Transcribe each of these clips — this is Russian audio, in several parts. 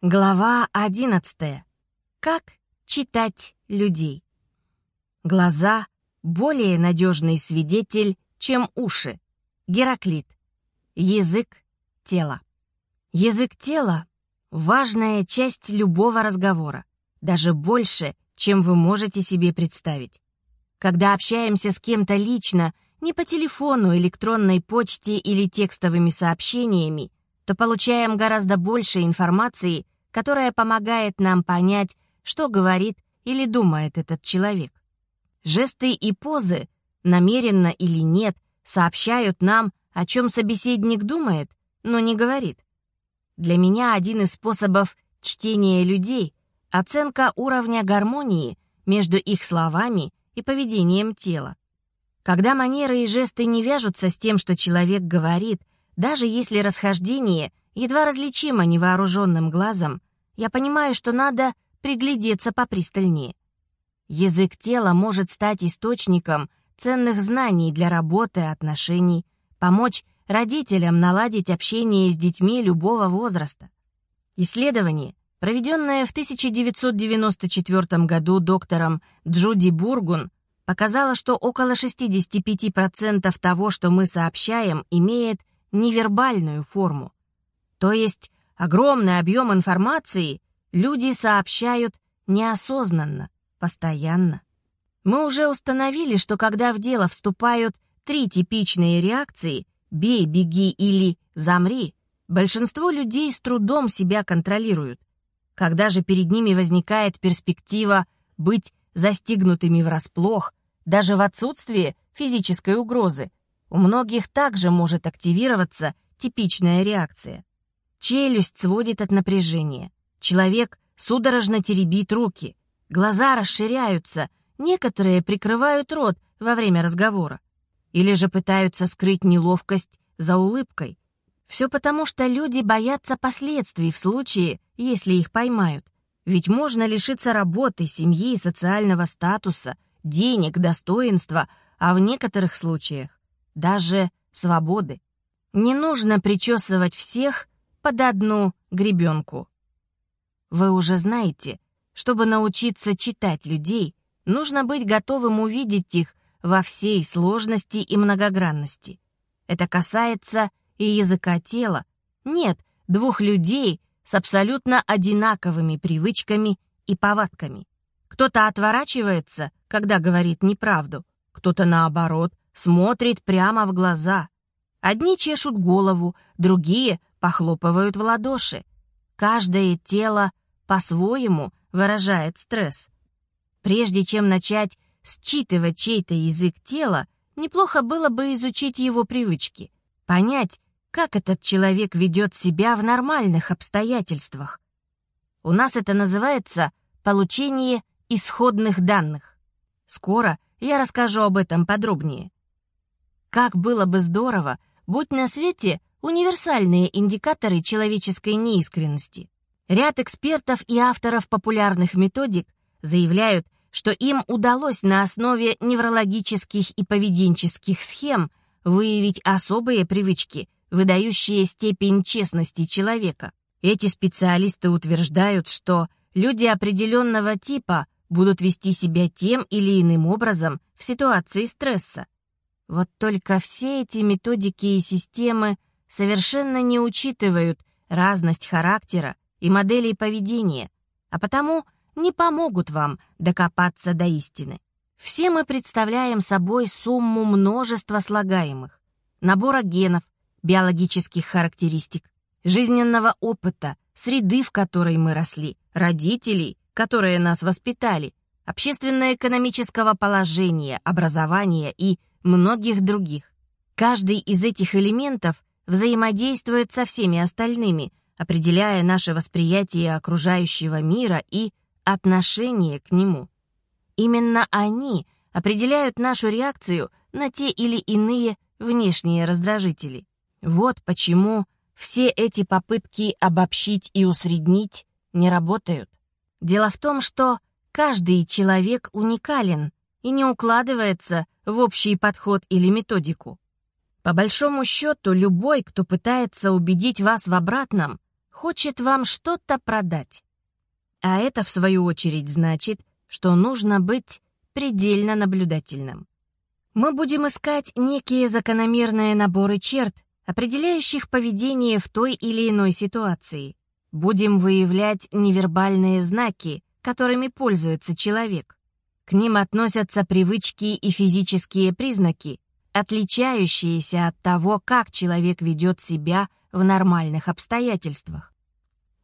Глава одиннадцатая. Как читать людей? Глаза — более надежный свидетель, чем уши. Гераклит. Язык тела. Язык тела — важная часть любого разговора, даже больше, чем вы можете себе представить. Когда общаемся с кем-то лично, не по телефону, электронной почте или текстовыми сообщениями, то получаем гораздо больше информации, которая помогает нам понять, что говорит или думает этот человек. Жесты и позы, намеренно или нет, сообщают нам, о чем собеседник думает, но не говорит. Для меня один из способов чтения людей — оценка уровня гармонии между их словами и поведением тела. Когда манеры и жесты не вяжутся с тем, что человек говорит, даже если расхождение едва различимо невооруженным глазом, я понимаю, что надо приглядеться попристальнее. Язык тела может стать источником ценных знаний для работы, отношений, помочь родителям наладить общение с детьми любого возраста. Исследование, проведенное в 1994 году доктором Джуди Бургун, показало, что около 65% того, что мы сообщаем, имеет невербальную форму. То есть огромный объем информации люди сообщают неосознанно, постоянно. Мы уже установили, что когда в дело вступают три типичные реакции «бей, беги» или «замри», большинство людей с трудом себя контролируют. Когда же перед ними возникает перспектива быть застигнутыми врасплох, даже в отсутствие физической угрозы, у многих также может активироваться типичная реакция. Челюсть сводит от напряжения. Человек судорожно теребит руки. Глаза расширяются. Некоторые прикрывают рот во время разговора. Или же пытаются скрыть неловкость за улыбкой. Все потому, что люди боятся последствий в случае, если их поймают. Ведь можно лишиться работы, семьи, социального статуса, денег, достоинства, а в некоторых случаях даже свободы. Не нужно причесывать всех под одну гребенку. Вы уже знаете, чтобы научиться читать людей, нужно быть готовым увидеть их во всей сложности и многогранности. Это касается и языка тела. Нет двух людей с абсолютно одинаковыми привычками и повадками. Кто-то отворачивается, когда говорит неправду, кто-то, наоборот, смотрит прямо в глаза. Одни чешут голову, другие похлопывают в ладоши. Каждое тело по-своему выражает стресс. Прежде чем начать считывать чей-то язык тела, неплохо было бы изучить его привычки, понять, как этот человек ведет себя в нормальных обстоятельствах. У нас это называется получение исходных данных. Скоро я расскажу об этом подробнее. Как было бы здорово, будь на свете универсальные индикаторы человеческой неискренности. Ряд экспертов и авторов популярных методик заявляют, что им удалось на основе неврологических и поведенческих схем выявить особые привычки, выдающие степень честности человека. Эти специалисты утверждают, что люди определенного типа будут вести себя тем или иным образом в ситуации стресса. Вот только все эти методики и системы совершенно не учитывают разность характера и моделей поведения, а потому не помогут вам докопаться до истины. Все мы представляем собой сумму множества слагаемых, набора генов, биологических характеристик, жизненного опыта, среды, в которой мы росли, родителей, которые нас воспитали, общественно-экономического положения, образования и многих других. Каждый из этих элементов взаимодействует со всеми остальными, определяя наше восприятие окружающего мира и отношение к нему. Именно они определяют нашу реакцию на те или иные внешние раздражители. Вот почему все эти попытки обобщить и усреднить не работают. Дело в том, что каждый человек уникален и не укладывается в общий подход или методику. По большому счету, любой, кто пытается убедить вас в обратном, хочет вам что-то продать. А это, в свою очередь, значит, что нужно быть предельно наблюдательным. Мы будем искать некие закономерные наборы черт, определяющих поведение в той или иной ситуации. Будем выявлять невербальные знаки, которыми пользуется человек. К ним относятся привычки и физические признаки, отличающиеся от того, как человек ведет себя в нормальных обстоятельствах.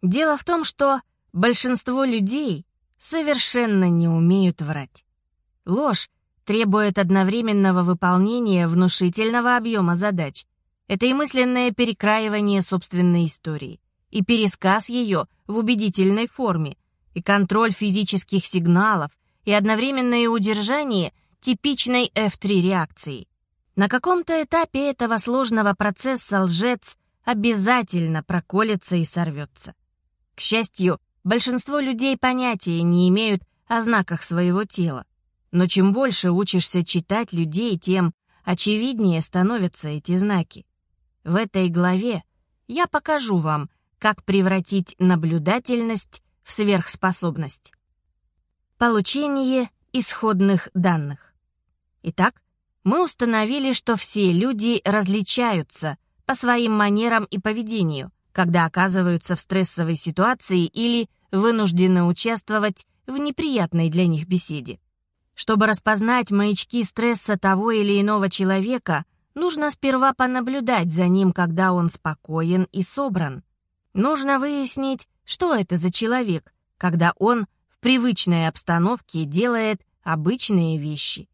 Дело в том, что большинство людей совершенно не умеют врать. Ложь требует одновременного выполнения внушительного объема задач. Это и мысленное перекраивание собственной истории, и пересказ ее в убедительной форме, и контроль физических сигналов, и одновременное удержание типичной F3 реакции. На каком-то этапе этого сложного процесса лжец обязательно проколется и сорвется. К счастью, большинство людей понятия не имеют о знаках своего тела. Но чем больше учишься читать людей, тем очевиднее становятся эти знаки. В этой главе я покажу вам, как превратить наблюдательность в сверхспособность. Получение исходных данных. Итак, мы установили, что все люди различаются по своим манерам и поведению, когда оказываются в стрессовой ситуации или вынуждены участвовать в неприятной для них беседе. Чтобы распознать маячки стресса того или иного человека, нужно сперва понаблюдать за ним, когда он спокоен и собран. Нужно выяснить, что это за человек, когда он привычной обстановке делает обычные вещи.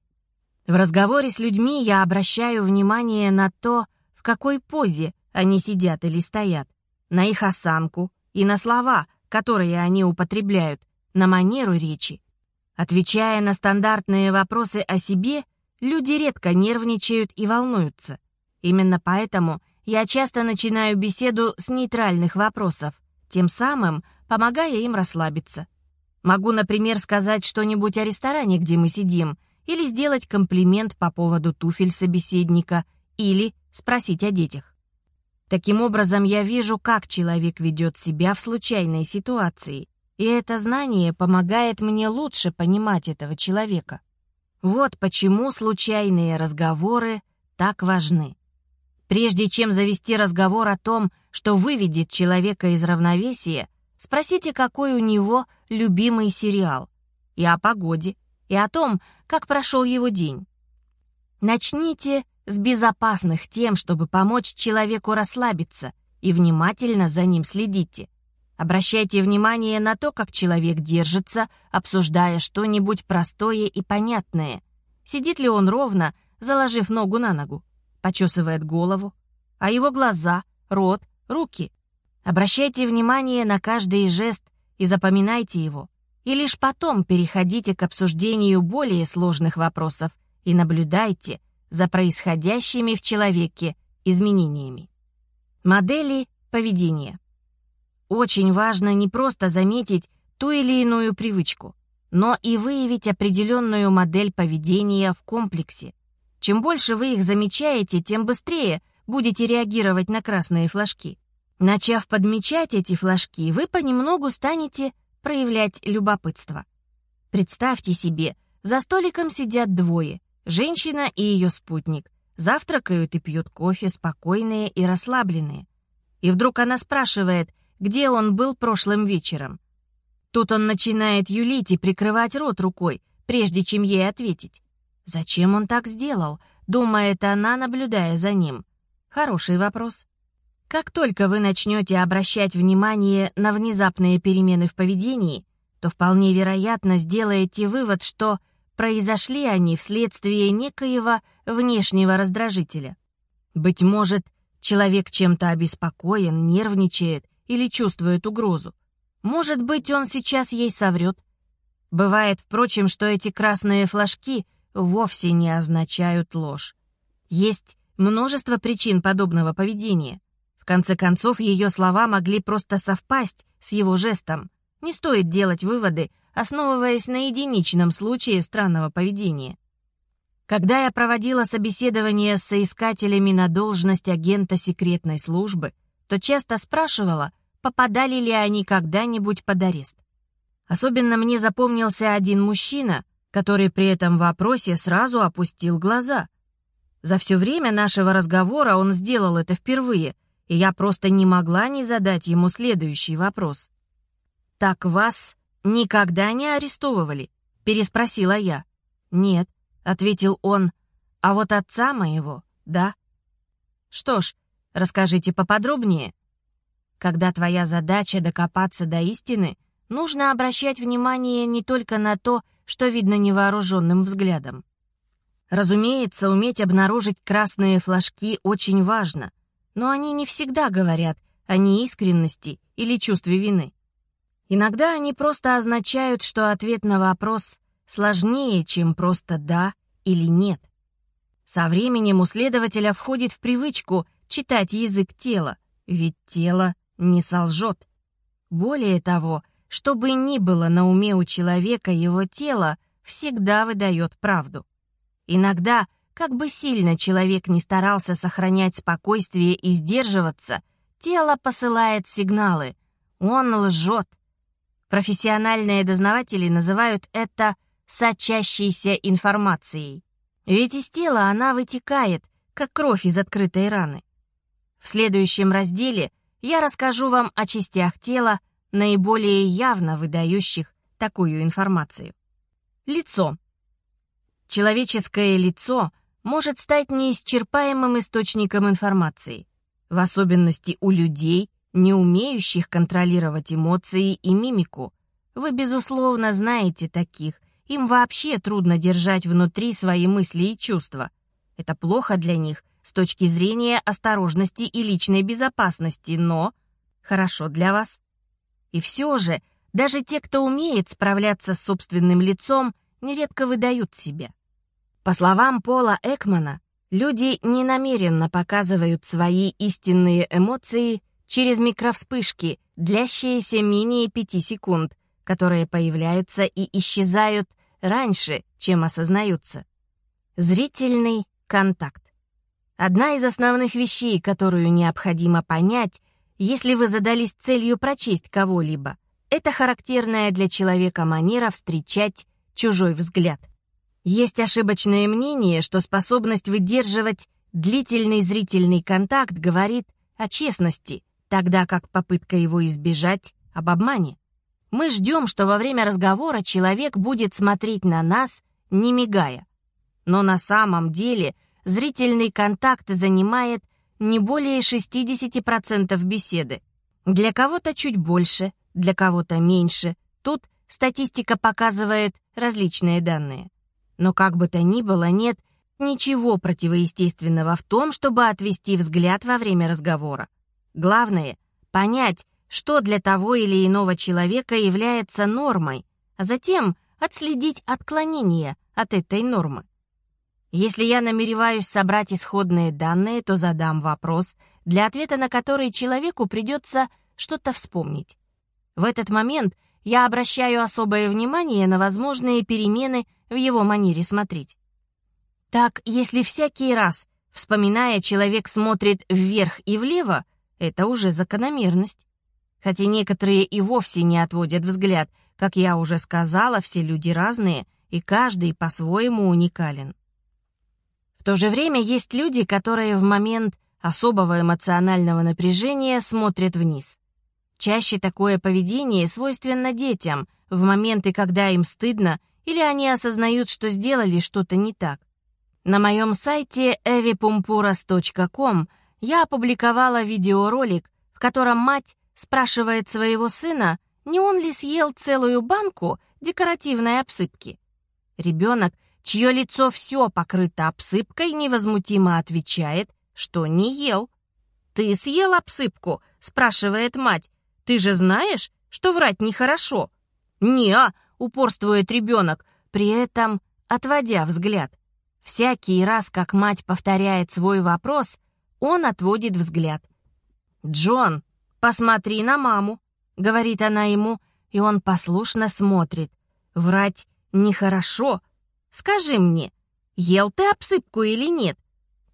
В разговоре с людьми я обращаю внимание на то, в какой позе они сидят или стоят, на их осанку и на слова, которые они употребляют, на манеру речи. Отвечая на стандартные вопросы о себе, люди редко нервничают и волнуются. Именно поэтому я часто начинаю беседу с нейтральных вопросов, тем самым помогая им расслабиться. Могу, например, сказать что-нибудь о ресторане, где мы сидим, или сделать комплимент по поводу туфель собеседника, или спросить о детях. Таким образом, я вижу, как человек ведет себя в случайной ситуации, и это знание помогает мне лучше понимать этого человека. Вот почему случайные разговоры так важны. Прежде чем завести разговор о том, что выведет человека из равновесия, спросите, какой у него любимый сериал, и о погоде, и о том, как прошел его день. Начните с безопасных тем, чтобы помочь человеку расслабиться, и внимательно за ним следите. Обращайте внимание на то, как человек держится, обсуждая что-нибудь простое и понятное. Сидит ли он ровно, заложив ногу на ногу? почесывает голову, а его глаза, рот, руки. Обращайте внимание на каждый жест и запоминайте его. И лишь потом переходите к обсуждению более сложных вопросов и наблюдайте за происходящими в человеке изменениями. Модели поведения. Очень важно не просто заметить ту или иную привычку, но и выявить определенную модель поведения в комплексе. Чем больше вы их замечаете, тем быстрее будете реагировать на красные флажки. Начав подмечать эти флажки, вы понемногу станете проявлять любопытство. Представьте себе, за столиком сидят двое, женщина и ее спутник, завтракают и пьют кофе, спокойные и расслабленные. И вдруг она спрашивает, где он был прошлым вечером. Тут он начинает юлить и прикрывать рот рукой, прежде чем ей ответить. Зачем он так сделал? Думает она, наблюдая за ним. Хороший вопрос. Как только вы начнете обращать внимание на внезапные перемены в поведении, то вполне вероятно сделаете вывод, что произошли они вследствие некоего внешнего раздражителя. Быть может, человек чем-то обеспокоен, нервничает или чувствует угрозу. Может быть, он сейчас ей соврет. Бывает, впрочем, что эти красные флажки — вовсе не означают ложь. Есть множество причин подобного поведения. В конце концов, ее слова могли просто совпасть с его жестом. Не стоит делать выводы, основываясь на единичном случае странного поведения. Когда я проводила собеседование с соискателями на должность агента секретной службы, то часто спрашивала, попадали ли они когда-нибудь под арест. Особенно мне запомнился один мужчина, который при этом вопросе сразу опустил глаза. За все время нашего разговора он сделал это впервые, и я просто не могла не задать ему следующий вопрос. «Так вас никогда не арестовывали?» — переспросила я. «Нет», — ответил он, — «а вот отца моего, да». «Что ж, расскажите поподробнее». Когда твоя задача докопаться до истины, нужно обращать внимание не только на то, что видно невооруженным взглядом. Разумеется, уметь обнаружить красные флажки очень важно, но они не всегда говорят о неискренности или чувстве вины. Иногда они просто означают, что ответ на вопрос сложнее, чем просто «да» или «нет». Со временем у следователя входит в привычку читать язык тела, ведь тело не солжет. Более того, что бы ни было на уме у человека, его тело всегда выдает правду. Иногда, как бы сильно человек не старался сохранять спокойствие и сдерживаться, тело посылает сигналы. Он лжет. Профессиональные дознаватели называют это сочащейся информацией. Ведь из тела она вытекает, как кровь из открытой раны. В следующем разделе я расскажу вам о частях тела, наиболее явно выдающих такую информацию. Лицо. Человеческое лицо может стать неисчерпаемым источником информации, в особенности у людей, не умеющих контролировать эмоции и мимику. Вы, безусловно, знаете таких. Им вообще трудно держать внутри свои мысли и чувства. Это плохо для них с точки зрения осторожности и личной безопасности, но хорошо для вас. И все же, даже те, кто умеет справляться с собственным лицом, нередко выдают себя. По словам Пола Экмана, люди ненамеренно показывают свои истинные эмоции через микровспышки, длящиеся менее пяти секунд, которые появляются и исчезают раньше, чем осознаются. Зрительный контакт. Одна из основных вещей, которую необходимо понять, если вы задались целью прочесть кого-либо, это характерная для человека манера встречать чужой взгляд. Есть ошибочное мнение, что способность выдерживать длительный зрительный контакт говорит о честности, тогда как попытка его избежать — об обмане. Мы ждем, что во время разговора человек будет смотреть на нас, не мигая. Но на самом деле зрительный контакт занимает не более 60% беседы. Для кого-то чуть больше, для кого-то меньше. Тут статистика показывает различные данные. Но как бы то ни было, нет ничего противоестественного в том, чтобы отвести взгляд во время разговора. Главное — понять, что для того или иного человека является нормой, а затем отследить отклонение от этой нормы. Если я намереваюсь собрать исходные данные, то задам вопрос, для ответа на который человеку придется что-то вспомнить. В этот момент я обращаю особое внимание на возможные перемены в его манере смотреть. Так, если всякий раз, вспоминая, человек смотрит вверх и влево, это уже закономерность. Хотя некоторые и вовсе не отводят взгляд. Как я уже сказала, все люди разные, и каждый по-своему уникален. В то же время есть люди, которые в момент особого эмоционального напряжения смотрят вниз. Чаще такое поведение свойственно детям в моменты, когда им стыдно или они осознают, что сделали что-то не так. На моем сайте evipumpuras.com я опубликовала видеоролик, в котором мать спрашивает своего сына, не он ли съел целую банку декоративной обсыпки. Ребенок чье лицо все покрыто обсыпкой, невозмутимо отвечает, что не ел. «Ты съел обсыпку?» — спрашивает мать. «Ты же знаешь, что врать нехорошо?» «Не-а», упорствует ребенок, при этом отводя взгляд. Всякий раз, как мать повторяет свой вопрос, он отводит взгляд. «Джон, посмотри на маму», — говорит она ему, и он послушно смотрит. Врать нехорошо, Скажи мне, ел ты обсыпку или нет?»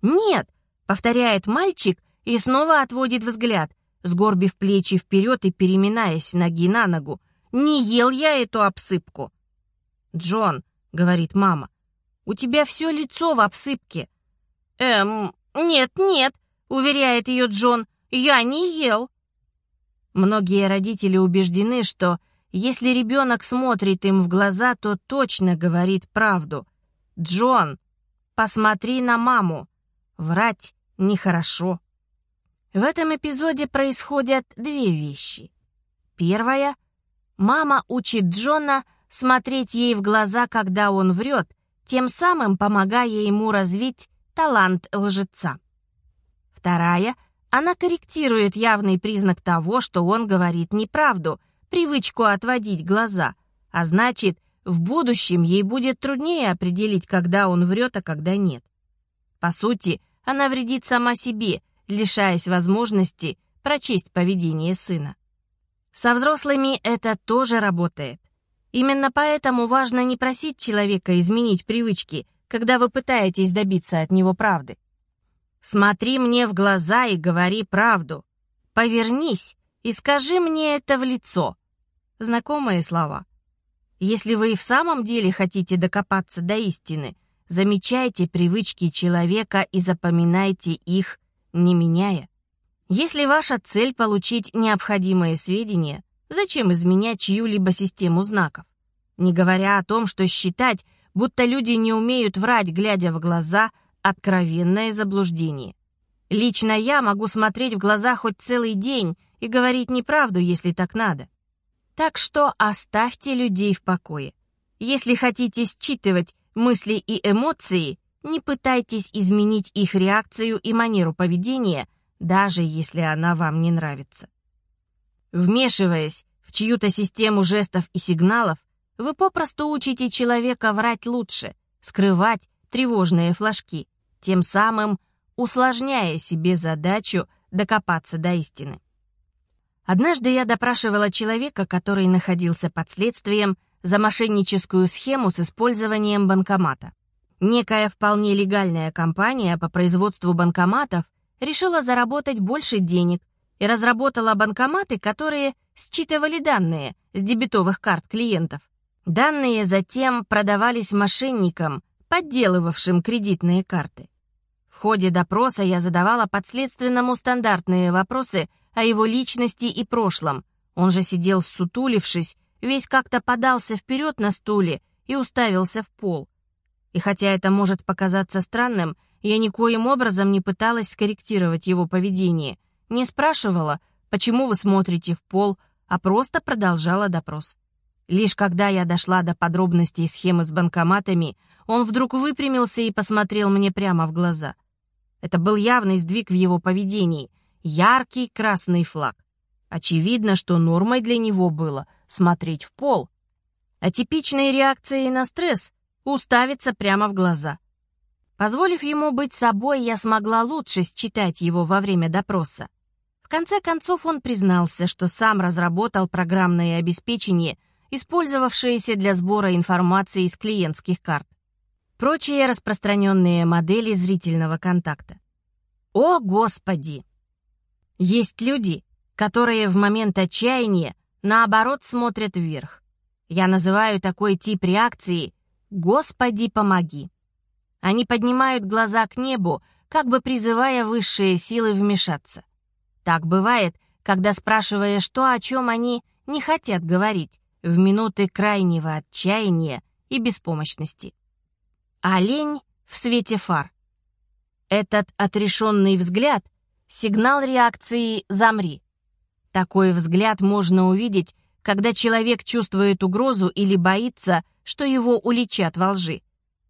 «Нет», — повторяет мальчик и снова отводит взгляд. Сгорбив плечи вперед и переминаясь ноги на ногу. «Не ел я эту обсыпку!» «Джон», — говорит мама, — «у тебя все лицо в обсыпке». «Эм, нет, нет», — уверяет ее Джон, — «я не ел». Многие родители убеждены, что если ребенок смотрит им в глаза, то точно говорит правду. «Джон, посмотри на маму. Врать нехорошо». В этом эпизоде происходят две вещи. Первая — мама учит Джона смотреть ей в глаза, когда он врет, тем самым помогая ему развить талант лжеца. Вторая — она корректирует явный признак того, что он говорит неправду, привычку отводить глаза, а значит, в будущем ей будет труднее определить, когда он врет, а когда нет. По сути, она вредит сама себе — лишаясь возможности прочесть поведение сына. Со взрослыми это тоже работает. Именно поэтому важно не просить человека изменить привычки, когда вы пытаетесь добиться от него правды. Смотри мне в глаза и говори правду. Повернись и скажи мне это в лицо. Знакомые слова. Если вы и в самом деле хотите докопаться до истины, замечайте привычки человека и запоминайте их не меняя. Если ваша цель — получить необходимые сведения, зачем изменять чью-либо систему знаков? Не говоря о том, что считать, будто люди не умеют врать, глядя в глаза, откровенное заблуждение. Лично я могу смотреть в глаза хоть целый день и говорить неправду, если так надо. Так что оставьте людей в покое. Если хотите считывать мысли и эмоции, не пытайтесь изменить их реакцию и манеру поведения, даже если она вам не нравится. Вмешиваясь в чью-то систему жестов и сигналов, вы попросту учите человека врать лучше, скрывать тревожные флажки, тем самым усложняя себе задачу докопаться до истины. Однажды я допрашивала человека, который находился под следствием за мошенническую схему с использованием банкомата. Некая вполне легальная компания по производству банкоматов решила заработать больше денег и разработала банкоматы, которые считывали данные с дебетовых карт клиентов. Данные затем продавались мошенникам, подделывавшим кредитные карты. В ходе допроса я задавала подследственному стандартные вопросы о его личности и прошлом. Он же сидел сутулившись, весь как-то подался вперед на стуле и уставился в пол. И хотя это может показаться странным, я никоим образом не пыталась скорректировать его поведение, не спрашивала, почему вы смотрите в пол, а просто продолжала допрос. Лишь когда я дошла до подробностей схемы с банкоматами, он вдруг выпрямился и посмотрел мне прямо в глаза. Это был явный сдвиг в его поведении, яркий красный флаг. Очевидно, что нормой для него было смотреть в пол. А типичной реакцией на стресс уставиться прямо в глаза. Позволив ему быть собой, я смогла лучше считать его во время допроса. В конце концов он признался, что сам разработал программное обеспечение, использовавшееся для сбора информации из клиентских карт. Прочие распространенные модели зрительного контакта. О, Господи! Есть люди, которые в момент отчаяния наоборот смотрят вверх. Я называю такой тип реакции «Господи, помоги!». Они поднимают глаза к небу, как бы призывая высшие силы вмешаться. Так бывает, когда спрашиваешь то, о чем они не хотят говорить, в минуты крайнего отчаяния и беспомощности. Олень в свете фар. Этот отрешенный взгляд — сигнал реакции «замри». Такой взгляд можно увидеть, когда человек чувствует угрозу или боится, что его уличат во лжи.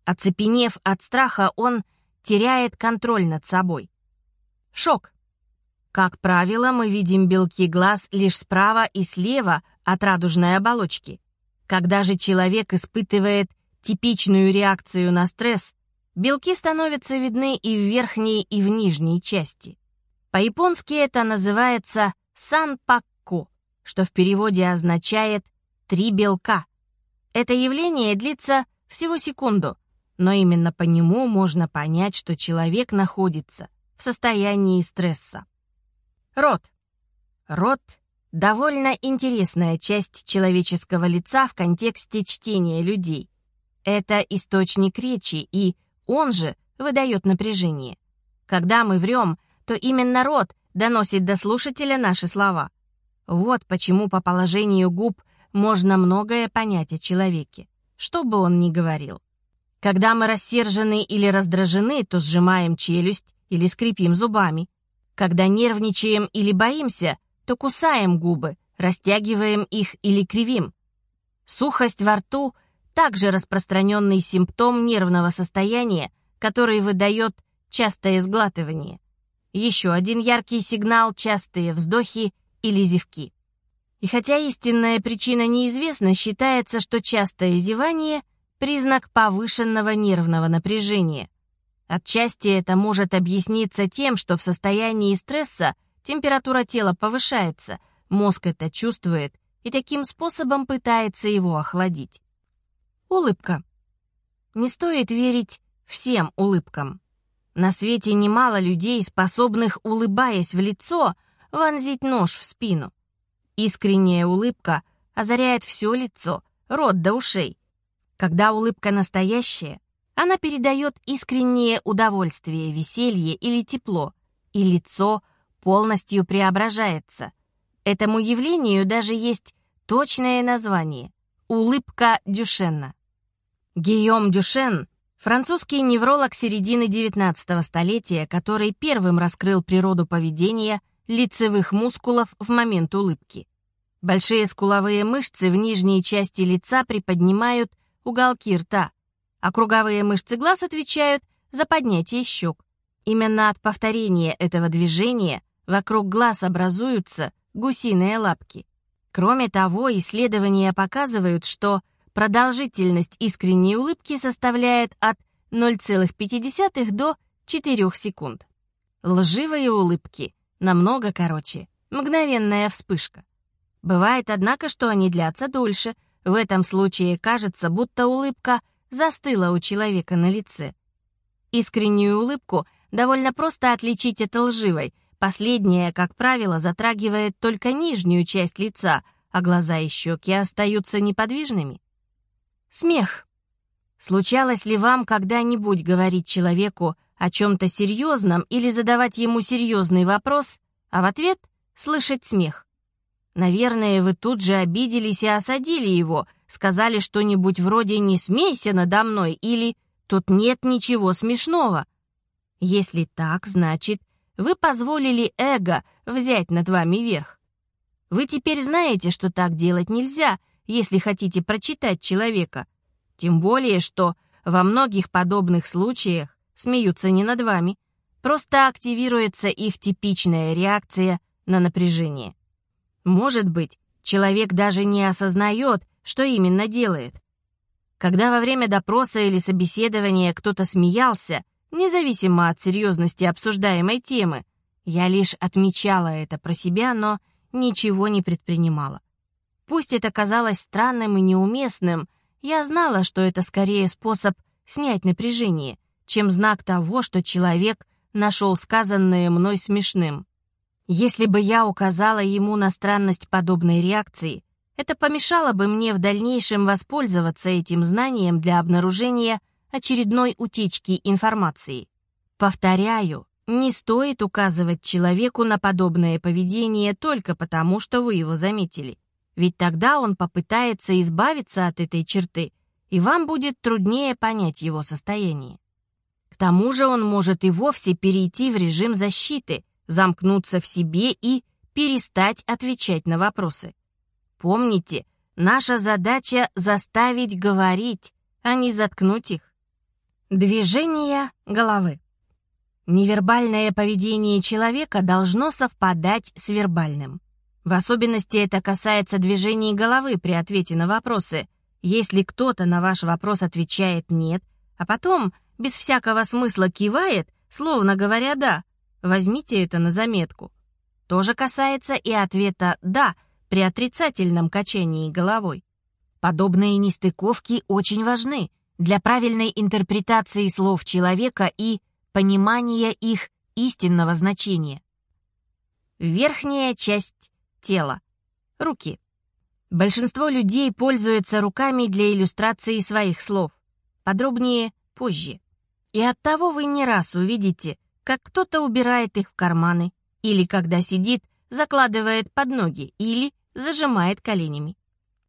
Оцепенев от страха, он теряет контроль над собой. Шок. Как правило, мы видим белки глаз лишь справа и слева от радужной оболочки. Когда же человек испытывает типичную реакцию на стресс, белки становятся видны и в верхней, и в нижней части. По-японски это называется санпакку, что в переводе означает «три белка». Это явление длится всего секунду, но именно по нему можно понять, что человек находится в состоянии стресса. Рот. Рот — довольно интересная часть человеческого лица в контексте чтения людей. Это источник речи, и он же выдает напряжение. Когда мы врем, то именно рот доносит до слушателя наши слова. Вот почему по положению губ можно многое понять о человеке, что бы он ни говорил. Когда мы рассержены или раздражены, то сжимаем челюсть или скрипим зубами. Когда нервничаем или боимся, то кусаем губы, растягиваем их или кривим. Сухость во рту – также распространенный симптом нервного состояния, который выдает частое сглатывание. Еще один яркий сигнал – частые вздохи или зевки. И хотя истинная причина неизвестна, считается, что частое зевание – признак повышенного нервного напряжения. Отчасти это может объясниться тем, что в состоянии стресса – Температура тела повышается, мозг это чувствует и таким способом пытается его охладить. Улыбка. Не стоит верить всем улыбкам. На свете немало людей, способных, улыбаясь в лицо, вонзить нож в спину. Искренняя улыбка озаряет все лицо, рот до ушей. Когда улыбка настоящая, она передает искреннее удовольствие, веселье или тепло, и лицо – полностью преображается. Этому явлению даже есть точное название – улыбка Дюшена. Гийом Дюшен – французский невролог середины XIX столетия, который первым раскрыл природу поведения лицевых мускулов в момент улыбки. Большие скуловые мышцы в нижней части лица приподнимают уголки рта, а круговые мышцы глаз отвечают за поднятие щек. Именно от повторения этого движения Вокруг глаз образуются гусиные лапки. Кроме того, исследования показывают, что продолжительность искренней улыбки составляет от 0,5 до 4 секунд. Лживые улыбки намного короче, мгновенная вспышка. Бывает, однако, что они длятся дольше. В этом случае кажется, будто улыбка застыла у человека на лице. Искреннюю улыбку довольно просто отличить от лживой – Последняя, как правило, затрагивает только нижнюю часть лица, а глаза и щеки остаются неподвижными. Смех. Случалось ли вам когда-нибудь говорить человеку о чем-то серьезном или задавать ему серьезный вопрос, а в ответ слышать смех? Наверное, вы тут же обиделись и осадили его, сказали что-нибудь вроде «не смейся надо мной» или «тут нет ничего смешного». Если так, значит, вы позволили эго взять над вами верх. Вы теперь знаете, что так делать нельзя, если хотите прочитать человека. Тем более, что во многих подобных случаях смеются не над вами, просто активируется их типичная реакция на напряжение. Может быть, человек даже не осознает, что именно делает. Когда во время допроса или собеседования кто-то смеялся, независимо от серьезности обсуждаемой темы. Я лишь отмечала это про себя, но ничего не предпринимала. Пусть это казалось странным и неуместным, я знала, что это скорее способ снять напряжение, чем знак того, что человек нашел сказанное мной смешным. Если бы я указала ему на странность подобной реакции, это помешало бы мне в дальнейшем воспользоваться этим знанием для обнаружения очередной утечки информации. Повторяю, не стоит указывать человеку на подобное поведение только потому, что вы его заметили. Ведь тогда он попытается избавиться от этой черты, и вам будет труднее понять его состояние. К тому же он может и вовсе перейти в режим защиты, замкнуться в себе и перестать отвечать на вопросы. Помните, наша задача заставить говорить, а не заткнуть их. Движение головы. Невербальное поведение человека должно совпадать с вербальным. В особенности это касается движений головы при ответе на вопросы. Если кто-то на ваш вопрос отвечает «нет», а потом без всякого смысла кивает, словно говоря «да», возьмите это на заметку. То же касается и ответа «да» при отрицательном качании головой. Подобные нестыковки очень важны, для правильной интерпретации слов человека и понимания их истинного значения. Верхняя часть тела. Руки. Большинство людей пользуются руками для иллюстрации своих слов. Подробнее позже. И оттого вы не раз увидите, как кто-то убирает их в карманы, или когда сидит, закладывает под ноги, или зажимает коленями.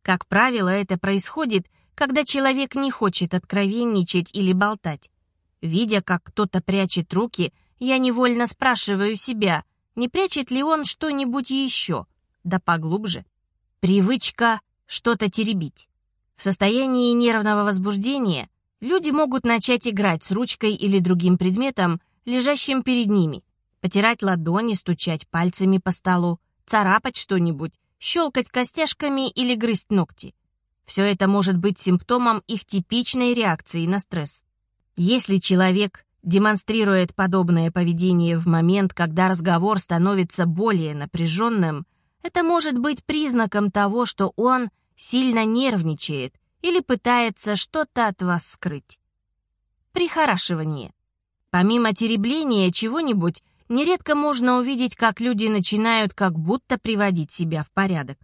Как правило, это происходит, когда человек не хочет откровенничать или болтать. Видя, как кто-то прячет руки, я невольно спрашиваю себя, не прячет ли он что-нибудь еще, да поглубже. Привычка что-то теребить. В состоянии нервного возбуждения люди могут начать играть с ручкой или другим предметом, лежащим перед ними, потирать ладони, стучать пальцами по столу, царапать что-нибудь, щелкать костяшками или грызть ногти. Все это может быть симптомом их типичной реакции на стресс. Если человек демонстрирует подобное поведение в момент, когда разговор становится более напряженным, это может быть признаком того, что он сильно нервничает или пытается что-то от вас скрыть. Прихорашивание. Помимо теребления чего-нибудь, нередко можно увидеть, как люди начинают как будто приводить себя в порядок.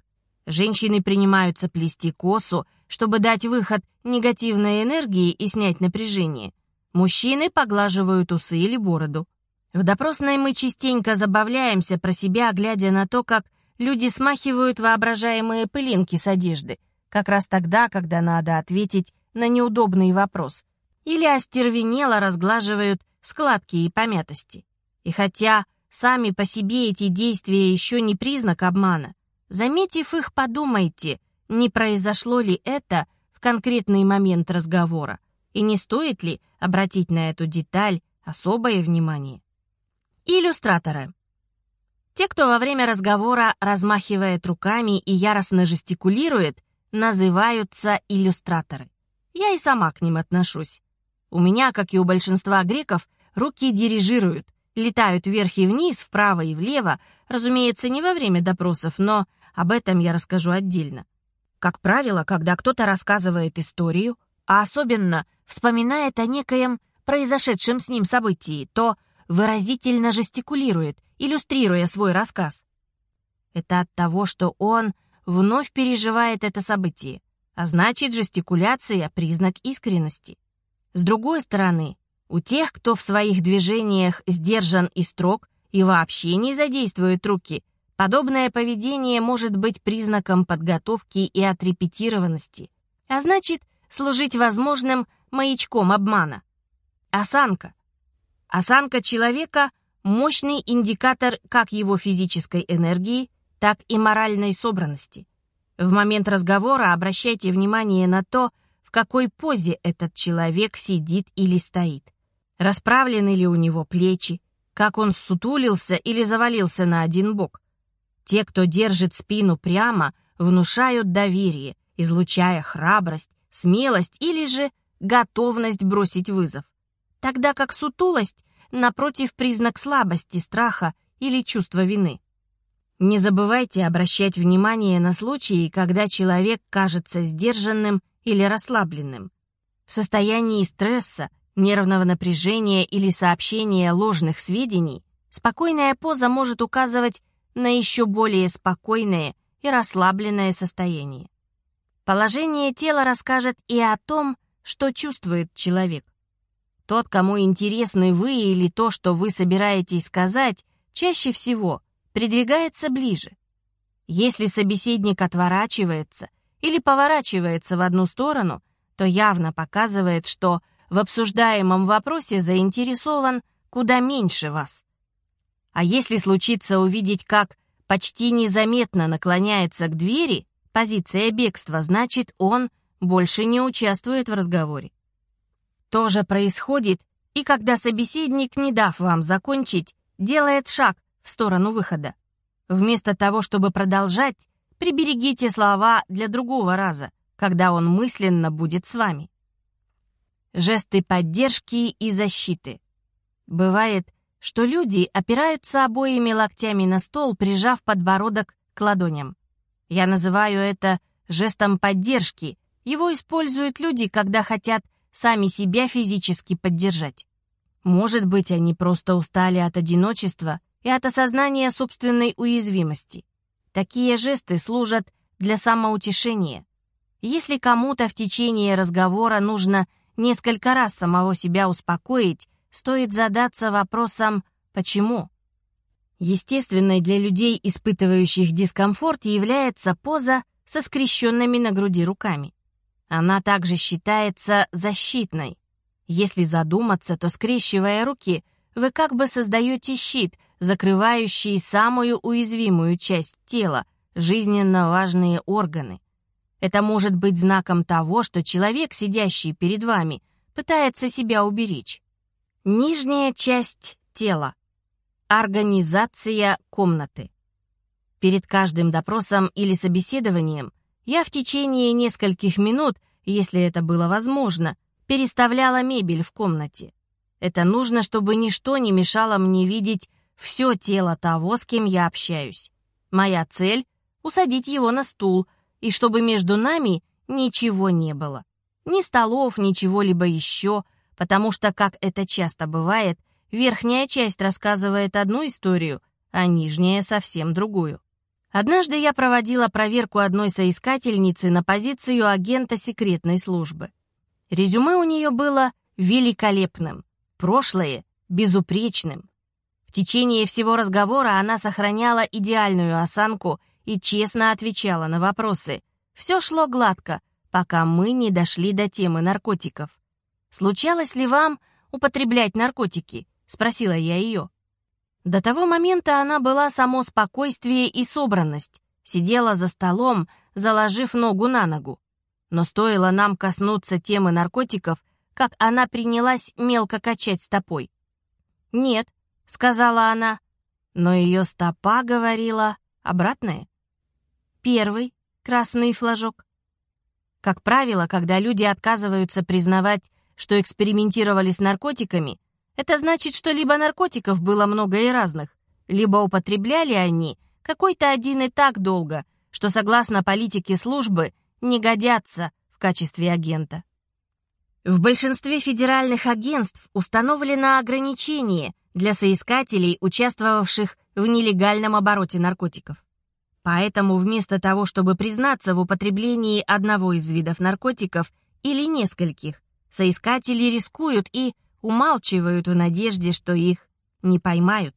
Женщины принимаются плести косу, чтобы дать выход негативной энергии и снять напряжение. Мужчины поглаживают усы или бороду. В допросной мы частенько забавляемся про себя, глядя на то, как люди смахивают воображаемые пылинки с одежды, как раз тогда, когда надо ответить на неудобный вопрос, или остервенело разглаживают складки и помятости. И хотя сами по себе эти действия еще не признак обмана, Заметив их, подумайте, не произошло ли это в конкретный момент разговора, и не стоит ли обратить на эту деталь особое внимание. Иллюстраторы. Те, кто во время разговора размахивает руками и яростно жестикулирует, называются иллюстраторы. Я и сама к ним отношусь. У меня, как и у большинства греков, руки дирижируют, летают вверх и вниз, вправо и влево, разумеется, не во время допросов, но об этом я расскажу отдельно. Как правило, когда кто-то рассказывает историю, а особенно вспоминает о некоем произошедшем с ним событии, то выразительно жестикулирует, иллюстрируя свой рассказ. Это от того, что он вновь переживает это событие, а значит, жестикуляция — признак искренности. С другой стороны, у тех, кто в своих движениях сдержан и строг и вообще не задействует руки, Подобное поведение может быть признаком подготовки и отрепетированности, а значит, служить возможным маячком обмана. Осанка. Осанка человека – мощный индикатор как его физической энергии, так и моральной собранности. В момент разговора обращайте внимание на то, в какой позе этот человек сидит или стоит. Расправлены ли у него плечи, как он сутулился или завалился на один бок. Те, кто держит спину прямо, внушают доверие, излучая храбрость, смелость или же готовность бросить вызов. Тогда как сутулость, напротив, признак слабости, страха или чувства вины. Не забывайте обращать внимание на случаи, когда человек кажется сдержанным или расслабленным. В состоянии стресса, нервного напряжения или сообщения ложных сведений спокойная поза может указывать на еще более спокойное и расслабленное состояние. Положение тела расскажет и о том, что чувствует человек. Тот, кому интересны вы или то, что вы собираетесь сказать, чаще всего придвигается ближе. Если собеседник отворачивается или поворачивается в одну сторону, то явно показывает, что в обсуждаемом вопросе заинтересован куда меньше вас. А если случится увидеть, как почти незаметно наклоняется к двери, позиция бегства, значит, он больше не участвует в разговоре. То же происходит и когда собеседник, не дав вам закончить, делает шаг в сторону выхода. Вместо того, чтобы продолжать, приберегите слова для другого раза, когда он мысленно будет с вами. Жесты поддержки и защиты. Бывает, что люди опираются обоими локтями на стол, прижав подбородок к ладоням. Я называю это жестом поддержки. Его используют люди, когда хотят сами себя физически поддержать. Может быть, они просто устали от одиночества и от осознания собственной уязвимости. Такие жесты служат для самоутешения. Если кому-то в течение разговора нужно несколько раз самого себя успокоить, стоит задаться вопросом «почему?». Естественной для людей, испытывающих дискомфорт, является поза со скрещенными на груди руками. Она также считается защитной. Если задуматься, то скрещивая руки, вы как бы создаете щит, закрывающий самую уязвимую часть тела, жизненно важные органы. Это может быть знаком того, что человек, сидящий перед вами, пытается себя уберечь. Нижняя часть тела. Организация комнаты. Перед каждым допросом или собеседованием я в течение нескольких минут, если это было возможно, переставляла мебель в комнате. Это нужно, чтобы ничто не мешало мне видеть все тело того, с кем я общаюсь. Моя цель — усадить его на стул, и чтобы между нами ничего не было. Ни столов, ничего либо еще, потому что, как это часто бывает, верхняя часть рассказывает одну историю, а нижняя — совсем другую. Однажды я проводила проверку одной соискательницы на позицию агента секретной службы. Резюме у нее было великолепным, прошлое — безупречным. Течение всего разговора она сохраняла идеальную осанку и честно отвечала на вопросы. Все шло гладко, пока мы не дошли до темы наркотиков. «Случалось ли вам употреблять наркотики?» — спросила я ее. До того момента она была само спокойствие и собранность, сидела за столом, заложив ногу на ногу. Но стоило нам коснуться темы наркотиков, как она принялась мелко качать стопой. «Нет», — сказала она, но ее стопа говорила обратное. Первый — красный флажок. Как правило, когда люди отказываются признавать, что экспериментировали с наркотиками, это значит, что либо наркотиков было много и разных, либо употребляли они какой-то один и так долго, что, согласно политике службы, не годятся в качестве агента. В большинстве федеральных агентств установлено ограничение для соискателей, участвовавших в нелегальном обороте наркотиков. Поэтому вместо того, чтобы признаться в употреблении одного из видов наркотиков или нескольких, соискатели рискуют и умалчивают в надежде, что их не поймают.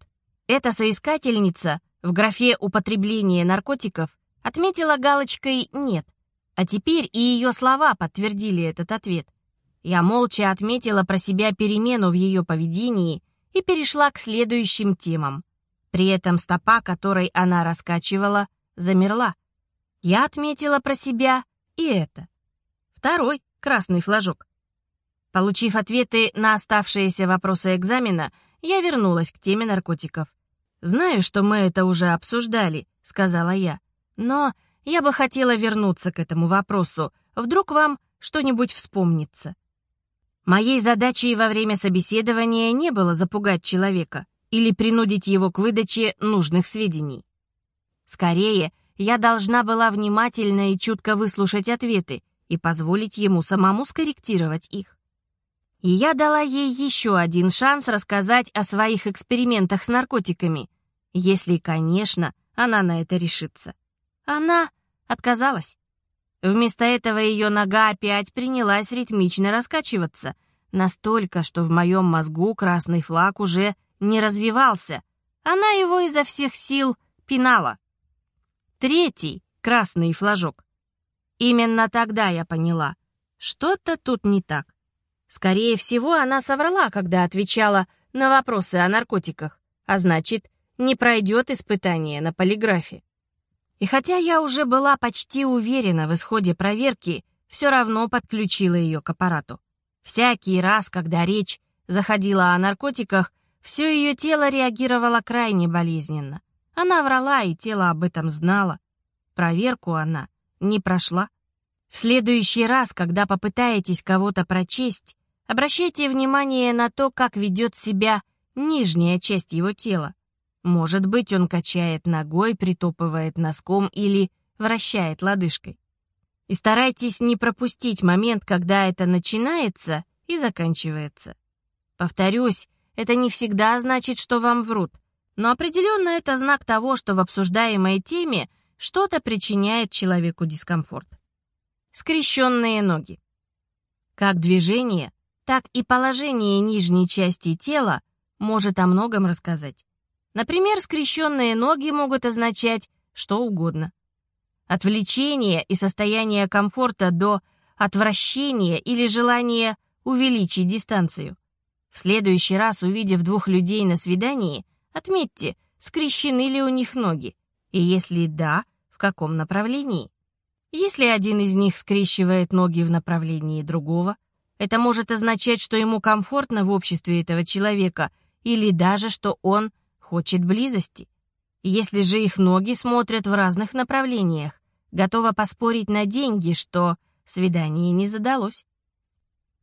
Эта соискательница в графе «Употребление наркотиков» отметила галочкой «нет», а теперь и ее слова подтвердили этот ответ. Я молча отметила про себя перемену в ее поведении и перешла к следующим темам. При этом стопа, которой она раскачивала, замерла. Я отметила про себя и это. Второй красный флажок. Получив ответы на оставшиеся вопросы экзамена, я вернулась к теме наркотиков. «Знаю, что мы это уже обсуждали», — сказала я. «Но я бы хотела вернуться к этому вопросу. Вдруг вам что-нибудь вспомнится». Моей задачей во время собеседования не было запугать человека или принудить его к выдаче нужных сведений. Скорее, я должна была внимательно и чутко выслушать ответы и позволить ему самому скорректировать их. И я дала ей еще один шанс рассказать о своих экспериментах с наркотиками, если, конечно, она на это решится. Она отказалась. Вместо этого ее нога опять принялась ритмично раскачиваться, настолько, что в моем мозгу красный флаг уже не развивался. Она его изо всех сил пинала. Третий красный флажок. Именно тогда я поняла, что-то тут не так. Скорее всего, она соврала, когда отвечала на вопросы о наркотиках, а значит, не пройдет испытание на полиграфе. И хотя я уже была почти уверена в исходе проверки, все равно подключила ее к аппарату. Всякий раз, когда речь заходила о наркотиках, все ее тело реагировало крайне болезненно. Она врала, и тело об этом знало. Проверку она не прошла. В следующий раз, когда попытаетесь кого-то прочесть, обращайте внимание на то, как ведет себя нижняя часть его тела. Может быть, он качает ногой, притопывает носком или вращает лодыжкой. И старайтесь не пропустить момент, когда это начинается и заканчивается. Повторюсь, это не всегда значит, что вам врут, но определенно это знак того, что в обсуждаемой теме что-то причиняет человеку дискомфорт. Скрещенные ноги. Как движение, так и положение нижней части тела может о многом рассказать. Например, скрещенные ноги могут означать что угодно. От влечения и состояния комфорта до отвращения или желания увеличить дистанцию. В следующий раз, увидев двух людей на свидании, отметьте, скрещены ли у них ноги, и если да, в каком направлении. Если один из них скрещивает ноги в направлении другого, это может означать, что ему комфортно в обществе этого человека или даже, что он хочет близости. Если же их ноги смотрят в разных направлениях, готова поспорить на деньги, что свидание не задалось.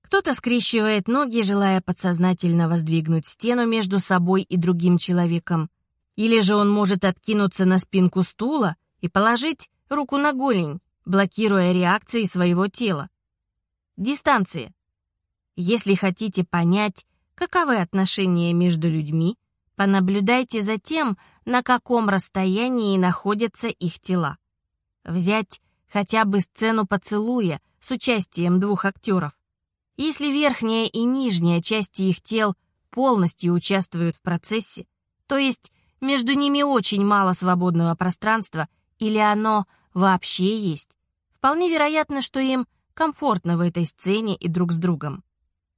Кто-то скрещивает ноги, желая подсознательно воздвигнуть стену между собой и другим человеком. Или же он может откинуться на спинку стула и положить руку на голень, блокируя реакции своего тела. Дистанция. Если хотите понять, каковы отношения между людьми, понаблюдайте за тем, на каком расстоянии находятся их тела. Взять хотя бы сцену поцелуя с участием двух актеров. Если верхняя и нижняя части их тел полностью участвуют в процессе, то есть между ними очень мало свободного пространства или оно вообще есть, вполне вероятно, что им комфортно в этой сцене и друг с другом.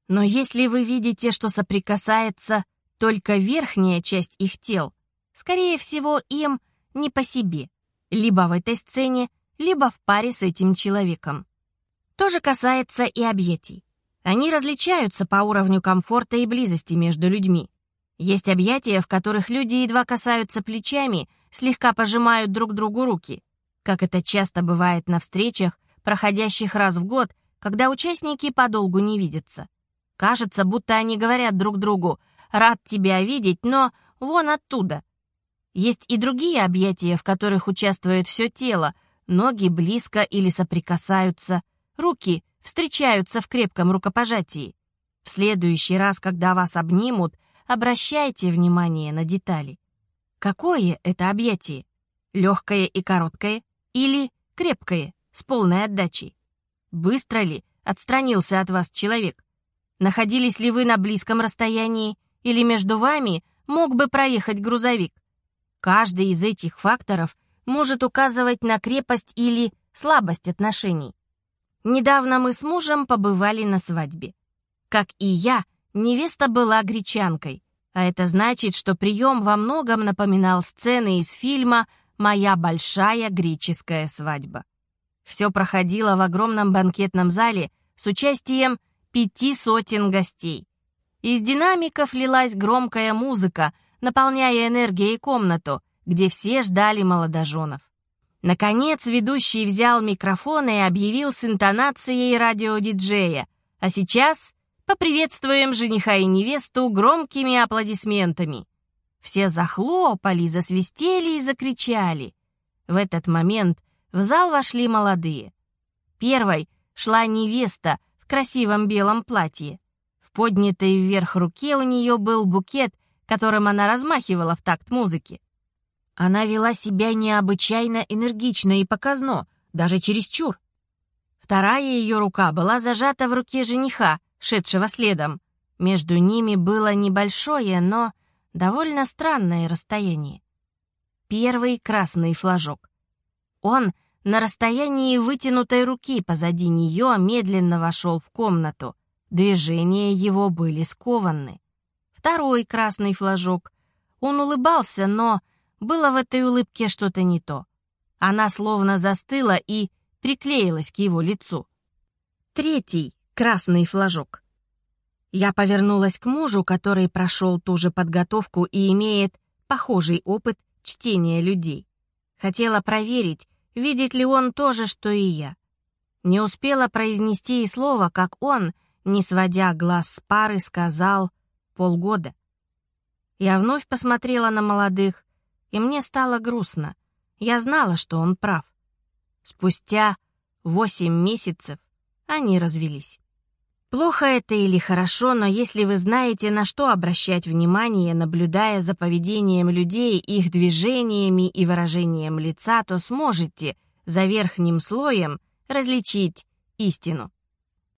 Но если вы видите, что соприкасается только верхняя часть их тел, скорее всего, им не по себе, либо в этой сцене, либо в паре с этим человеком. То же касается и объятий. Они различаются по уровню комфорта и близости между людьми. Есть объятия, в которых люди едва касаются плечами, слегка пожимают друг другу руки, как это часто бывает на встречах, проходящих раз в год, когда участники подолгу не видятся. Кажется, будто они говорят друг другу «рад тебя видеть, но вон оттуда». Есть и другие объятия, в которых участвует все тело, ноги близко или соприкасаются, руки встречаются в крепком рукопожатии. В следующий раз, когда вас обнимут, обращайте внимание на детали. Какое это объятие? Легкое и короткое или крепкое, с полной отдачей? Быстро ли отстранился от вас человек? Находились ли вы на близком расстоянии или между вами мог бы проехать грузовик? Каждый из этих факторов может указывать на крепость или слабость отношений. Недавно мы с мужем побывали на свадьбе. Как и я, невеста была гречанкой, а это значит, что прием во многом напоминал сцены из фильма «Моя большая греческая свадьба». Все проходило в огромном банкетном зале с участием пяти сотен гостей. Из динамиков лилась громкая музыка, наполняя энергией комнату, где все ждали молодоженов. Наконец ведущий взял микрофон и объявил с интонацией радиодиджея. А сейчас поприветствуем жениха и невесту громкими аплодисментами. Все захлопали, засвистели и закричали. В этот момент в зал вошли молодые. Первой шла невеста в красивом белом платье. Поднятой вверх руке у нее был букет, которым она размахивала в такт музыки. Она вела себя необычайно энергично и показно, даже чересчур. Вторая ее рука была зажата в руке жениха, шедшего следом. Между ними было небольшое, но довольно странное расстояние. Первый красный флажок. Он на расстоянии вытянутой руки позади нее медленно вошел в комнату. Движения его были скованы. Второй красный флажок. Он улыбался, но было в этой улыбке что-то не то. Она словно застыла и приклеилась к его лицу. Третий красный флажок. Я повернулась к мужу, который прошел ту же подготовку и имеет похожий опыт чтения людей. Хотела проверить, видит ли он то же, что и я. Не успела произнести и слова, как он, не сводя глаз с пары, сказал «полгода». Я вновь посмотрела на молодых, и мне стало грустно. Я знала, что он прав. Спустя восемь месяцев они развелись. Плохо это или хорошо, но если вы знаете, на что обращать внимание, наблюдая за поведением людей, их движениями и выражением лица, то сможете за верхним слоем различить истину.